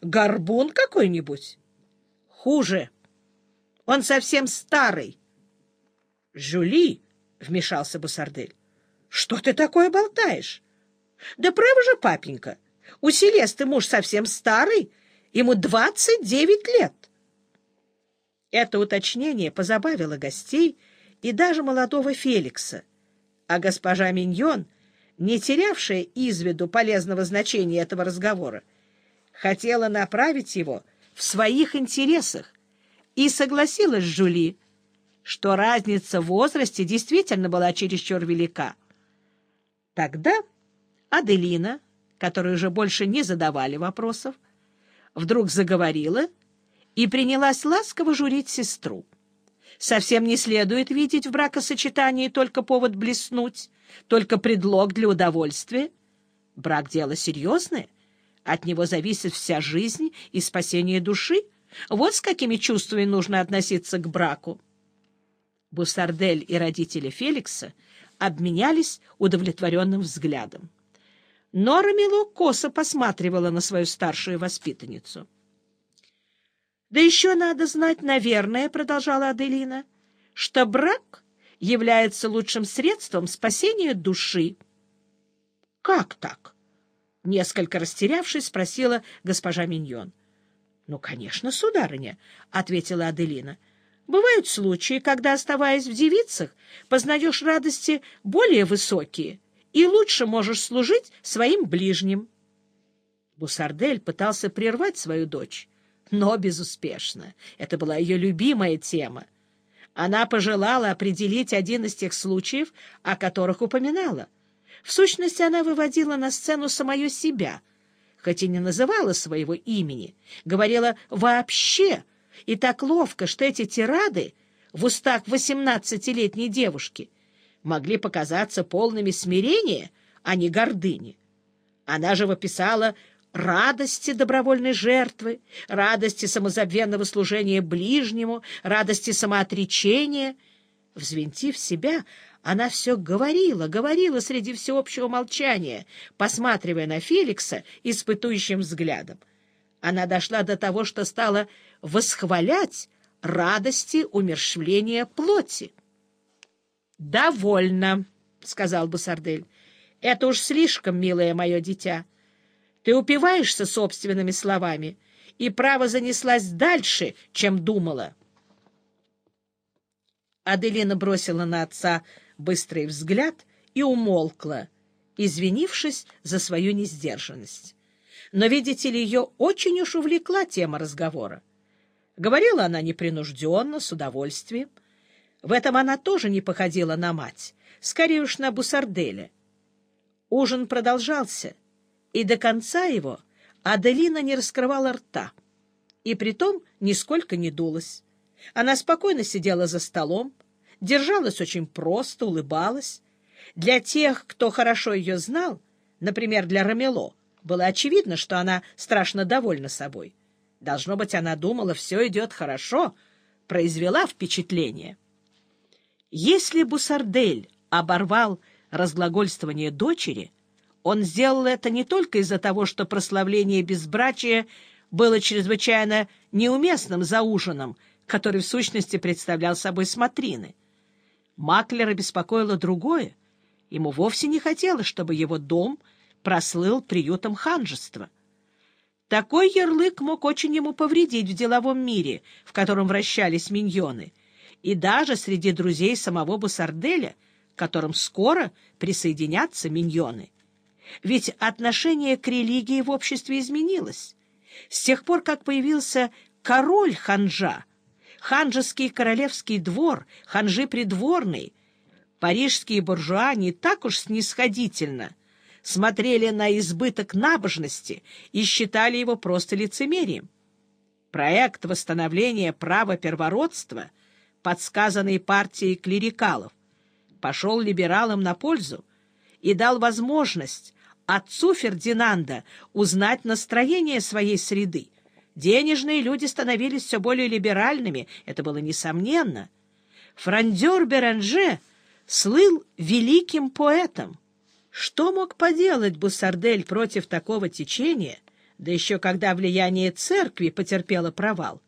Горбун какой-нибудь? Хуже. Он совсем старый. Жюли, — вмешался Бусардель, — что ты такое болтаешь? Да право же, папенька, у Селесты муж совсем старый, ему двадцать девять лет. Это уточнение позабавило гостей и даже молодого Феликса, а госпожа Миньон, не терявшая из виду полезного значения этого разговора, хотела направить его в своих интересах и согласилась с Жюли, что разница в возрасте действительно была чересчур велика. Тогда Аделина, которой уже больше не задавали вопросов, вдруг заговорила и принялась ласково журить сестру. Совсем не следует видеть в бракосочетании только повод блеснуть, только предлог для удовольствия. Брак — дело серьезное, от него зависит вся жизнь и спасение души. Вот с какими чувствами нужно относиться к браку. Бусардель и родители Феликса обменялись удовлетворенным взглядом. Но Рамило косо посматривала на свою старшую воспитанницу. — Да еще надо знать, наверное, — продолжала Аделина, — что брак является лучшим средством спасения души. — Как так? — несколько растерявшись, спросила госпожа Миньон. — Ну, конечно, сударыня, — ответила Аделина. — Бывают случаи, когда, оставаясь в девицах, познаешь радости более высокие — и лучше можешь служить своим ближним. Бусардель пытался прервать свою дочь, но безуспешно. Это была ее любимая тема. Она пожелала определить один из тех случаев, о которых упоминала. В сущности, она выводила на сцену самое себя, хоть и не называла своего имени, говорила «вообще», и так ловко, что эти тирады в устах восемнадцатилетней девушки — могли показаться полными смирения, а не гордыни. Она же выписала радости добровольной жертвы, радости самозабвенного служения ближнему, радости самоотречения. Взвинтив себя, она все говорила, говорила среди всеобщего молчания, посматривая на Феликса испытующим взглядом. Она дошла до того, что стала восхвалять радости умершвления плоти. «Довольно», — сказал Бусардель. «Это уж слишком, милое мое дитя. Ты упиваешься собственными словами, и право занеслась дальше, чем думала». Аделина бросила на отца быстрый взгляд и умолкла, извинившись за свою несдержанность. Но, видите ли, ее очень уж увлекла тема разговора. Говорила она непринужденно, с удовольствием, в этом она тоже не походила на мать, скорее уж на Бусарделя. Ужин продолжался, и до конца его Аделина не раскрывала рта, и притом нисколько не дулась. Она спокойно сидела за столом, держалась очень просто, улыбалась. Для тех, кто хорошо ее знал, например, для Рамело, было очевидно, что она страшно довольна собой. Должно быть, она думала, все идет хорошо, произвела впечатление. Если Бусардель оборвал разглагольствование дочери, он сделал это не только из-за того, что прославление безбрачия было чрезвычайно неуместным за ужином, который в сущности представлял собой смотрины. Маклера беспокоило другое. Ему вовсе не хотелось, чтобы его дом прослыл приютом ханжества. Такой ярлык мог очень ему повредить в деловом мире, в котором вращались миньоны — и даже среди друзей самого Бусарделя, которым скоро присоединятся миньоны. Ведь отношение к религии в обществе изменилось. С тех пор, как появился король ханжа, ханжеский королевский двор, ханжи придворный, парижские буржуа не так уж снисходительно смотрели на избыток набожности и считали его просто лицемерием. Проект восстановления права первородства — подсказанный партией клерикалов, пошел либералам на пользу и дал возможность отцу Фердинанда узнать настроение своей среды. Денежные люди становились все более либеральными, это было несомненно. Франдер Беранже слыл великим поэтом. Что мог поделать Буссардель против такого течения, Да еще когда влияние церкви потерпело провал.